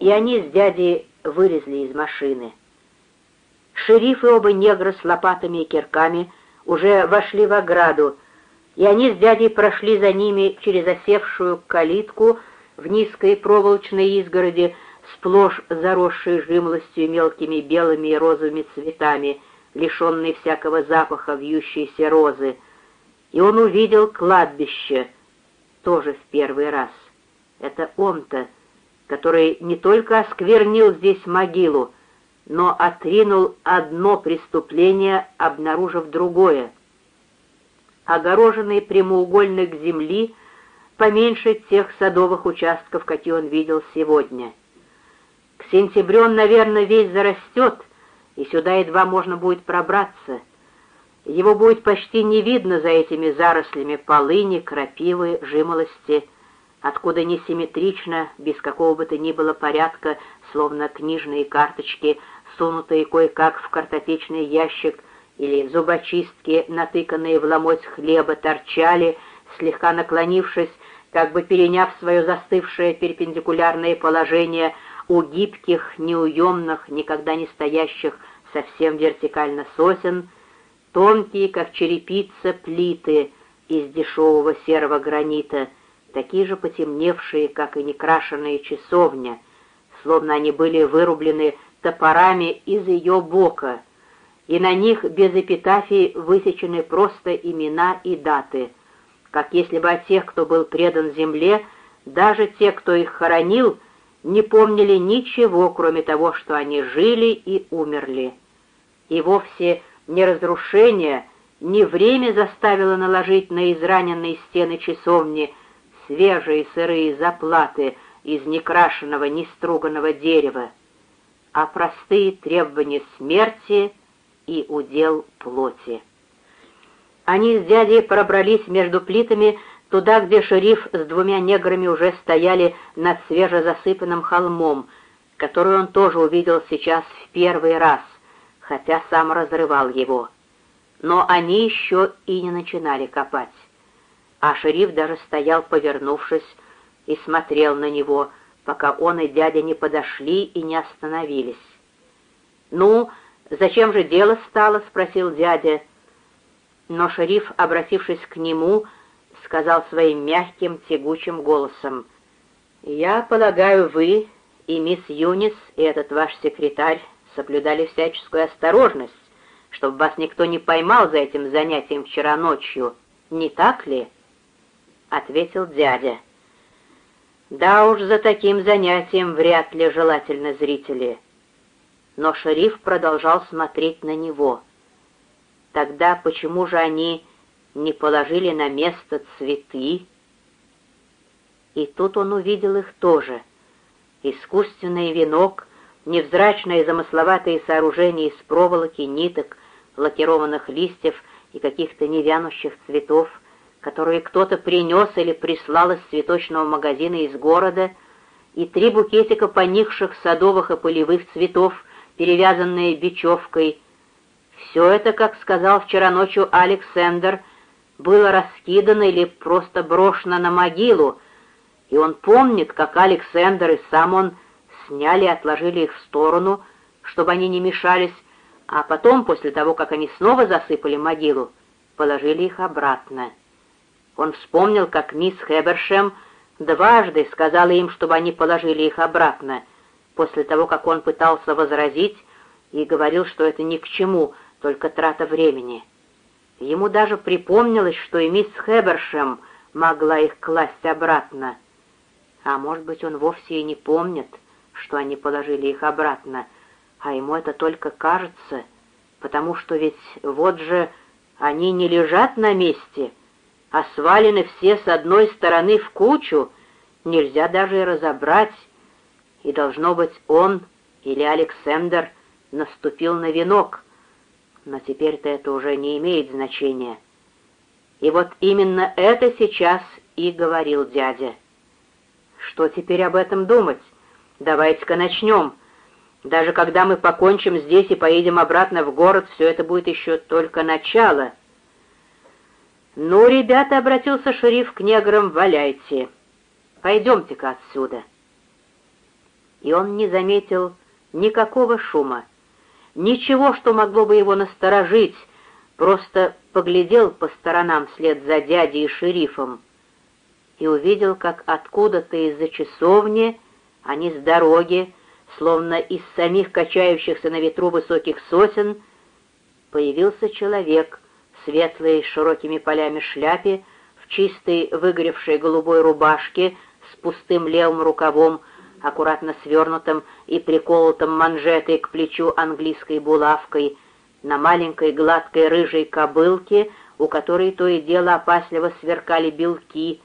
и они с дядей вылезли из машины. Шериф и оба негра с лопатами и кирками уже вошли в ограду, и они с дядей прошли за ними через осевшую калитку в низкой проволочной изгороди, сплошь заросшей жимлостью мелкими белыми и розовыми цветами, лишенной всякого запаха вьющейся розы, и он увидел кладбище, тоже в первый раз. Это он-то, который не только осквернил здесь могилу, но отринул одно преступление, обнаружив другое. Огороженный прямоугольник земли поменьше тех садовых участков, какие он видел сегодня. К сентябрю он, наверное, весь зарастет, и сюда едва можно будет пробраться. Его будет почти не видно за этими зарослями полыни, крапивы, жимолости, откуда несимметрично, без какого бы то ни было порядка, словно книжные карточки, сунутые кое-как в картотечный ящик, или зубочистки, натыканные в ломоть хлеба, торчали, слегка наклонившись, как бы переняв свое застывшее перпендикулярное положение у гибких, неуемных, никогда не стоящих совсем вертикально сосен, тонкие, как черепица, плиты из дешевого серого гранита, такие же потемневшие, как и некрашенная часовня, словно они были вырублены топорами из ее бока, и на них без эпитафий высечены просто имена и даты, как если бы о тех, кто был предан земле, даже те, кто их хоронил, не помнили ничего, кроме того, что они жили и умерли. И вовсе не разрушение, не время заставило наложить на израненные стены часовни свежие сырые заплаты из некрашенного, неструганного дерева, а простые требования смерти и удел плоти. Они с дядей пробрались между плитами туда, где шериф с двумя неграми уже стояли над свежезасыпанным холмом, который он тоже увидел сейчас в первый раз, хотя сам разрывал его. Но они еще и не начинали копать. А шериф даже стоял, повернувшись, и смотрел на него, пока он и дядя не подошли и не остановились. «Ну, зачем же дело стало?» — спросил дядя. Но шериф, обратившись к нему, сказал своим мягким, тягучим голосом, «Я полагаю, вы и мисс Юнис, и этот ваш секретарь соблюдали всяческую осторожность, чтобы вас никто не поймал за этим занятием вчера ночью, не так ли?» — ответил дядя. Да уж, за таким занятием вряд ли желательно зрители. Но шериф продолжал смотреть на него. Тогда почему же они не положили на место цветы? И тут он увидел их тоже. Искусственный венок, невзрачное замысловатые сооружения из проволоки, ниток, лакированных листьев и каких-то невянущих цветов — которые кто-то принес или прислал из цветочного магазина из города, и три букетика поникших садовых и полевых цветов, перевязанные бечевкой. Все это, как сказал вчера ночью Александр, было раскидано или просто брошено на могилу, и он помнит, как Александр и сам он сняли и отложили их в сторону, чтобы они не мешались, а потом, после того, как они снова засыпали могилу, положили их обратно. Он вспомнил, как мисс Хебершем дважды сказала им, чтобы они положили их обратно, после того, как он пытался возразить и говорил, что это ни к чему, только трата времени. Ему даже припомнилось, что и мисс Хебершем могла их класть обратно. А может быть, он вовсе и не помнит, что они положили их обратно, а ему это только кажется, потому что ведь вот же они не лежат на месте — а свалены все с одной стороны в кучу, нельзя даже разобрать, и, должно быть, он или Александр наступил на венок, но теперь-то это уже не имеет значения. И вот именно это сейчас и говорил дядя. Что теперь об этом думать? Давайте-ка начнем. Даже когда мы покончим здесь и поедем обратно в город, все это будет еще только начало — «Ну, ребята», — обратился шериф к неграм, — «валяйте. Пойдемте-ка отсюда». и он не заметил никакого шума, ничего, что могло бы его насторожить, просто поглядел по сторонам вслед за дядей и шерифом и увидел, как откуда-то из-за часовни, а не с дороги, словно из самих качающихся на ветру высоких сосен, появился человек светлой широкими полями шляпе, в чистой выгоревшей голубой рубашке с пустым левым рукавом, аккуратно свернутым и приколотым манжетой к плечу английской булавкой, на маленькой гладкой рыжей кобылке, у которой то и дело опасливо сверкали белки.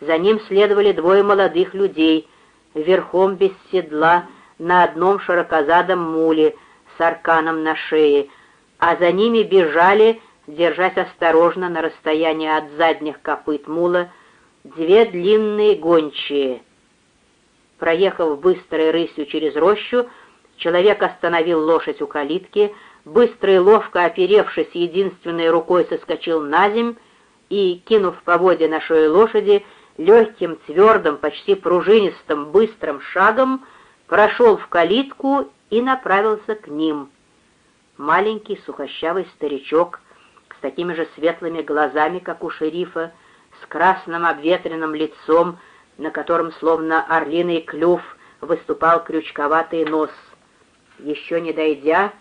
За ним следовали двое молодых людей, верхом без седла, на одном широкозадом муле с арканом на шее, а за ними бежали, держась осторожно на расстоянии от задних копыт мула, две длинные гончие — Проехав быстрой рысью через рощу, человек остановил лошадь у калитки, быстро и ловко оперевшись единственной рукой соскочил на земь и, кинув поводья на шею лошади, легким, твердым, почти пружинистым, быстрым шагом прошел в калитку и направился к ним. Маленький сухощавый старичок с такими же светлыми глазами, как у шерифа, с красным обветренным лицом, на котором словно орлиный клюв выступал крючковатый нос. Еще не дойдя,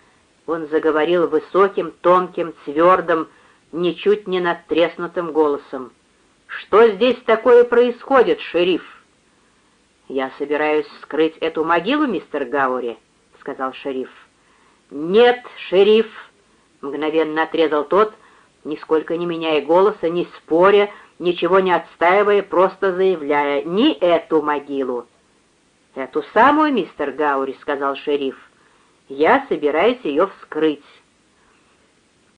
он заговорил высоким, тонким, твердым, ничуть не надтреснутым голосом. «Что здесь такое происходит, шериф?» «Я собираюсь скрыть эту могилу, мистер Гаури», — сказал шериф. «Нет, шериф», — мгновенно отрезал тот, нисколько не меняя голоса, не споря, ничего не отстаивая, просто заявляя «не эту могилу». «Эту самую, мистер Гаури», — сказал шериф, — «я собираюсь ее вскрыть».